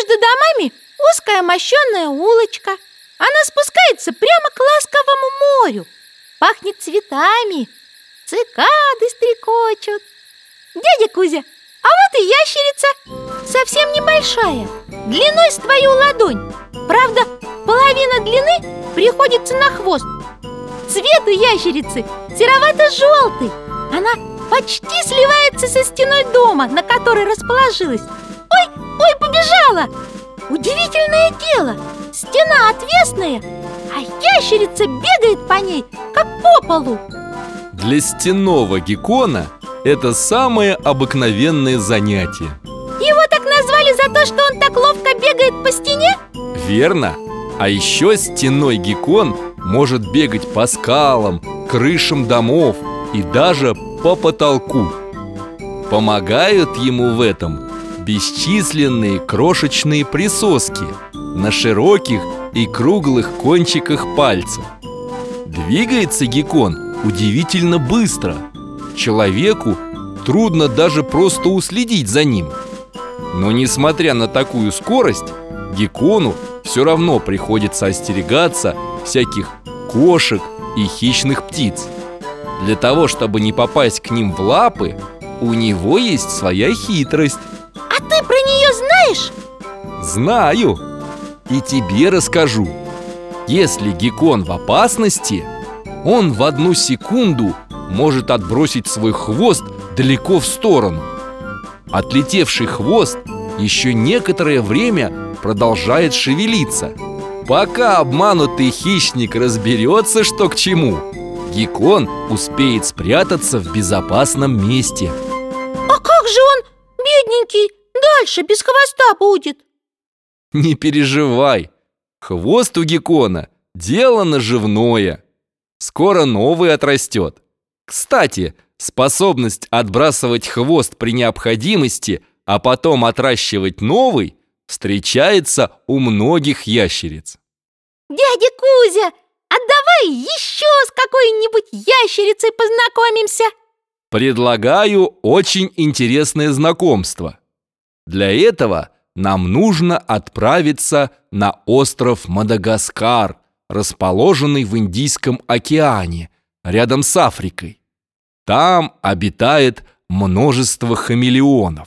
Между домами узкая мощенная улочка. Она спускается прямо к ласковому морю. Пахнет цветами. Цикады стрекочут. Дядя Кузя, а вот и ящерица. Совсем небольшая, длиной с твою ладонь. Правда, половина длины приходится на хвост. Цвет у ящерицы серовато-желтый. Она почти сливается со стеной дома, на которой расположилась. Ой, побежала! Удивительное дело! Стена отвесная, а ящерица бегает по ней, как по полу. Для стенного геккона это самое обыкновенное занятие. Его так назвали за то, что он так ловко бегает по стене? Верно. А еще стенной геккон может бегать по скалам, крышам домов и даже по потолку. Помогают ему в этом бесчисленные крошечные присоски на широких и круглых кончиках пальцев. Двигается геккон удивительно быстро. Человеку трудно даже просто уследить за ним. Но несмотря на такую скорость, геккону все равно приходится остерегаться всяких кошек и хищных птиц. Для того, чтобы не попасть к ним в лапы, у него есть своя хитрость. Знаешь? Знаю. И тебе расскажу. Если геккон в опасности, он в одну секунду может отбросить свой хвост далеко в сторону. Отлетевший хвост еще некоторое время продолжает шевелиться Пока обманутый хищник разберется, что к чему Геккон успеет спрятаться в безопасном месте А как же он, бедненький, дальше без хвоста будет? Не переживай Хвост у геккона – дело наживное Скоро новый отрастет Кстати, способность отбрасывать хвост при необходимости, а потом отращивать новый – встречается у многих ящериц. Дядя Кузя, а давай еще с какой-нибудь ящерицей познакомимся. Предлагаю очень интересное знакомство. Для этого нам нужно отправиться на остров Мадагаскар, расположенный в Индийском океане, рядом с Африкой. Там обитает множество хамелеонов.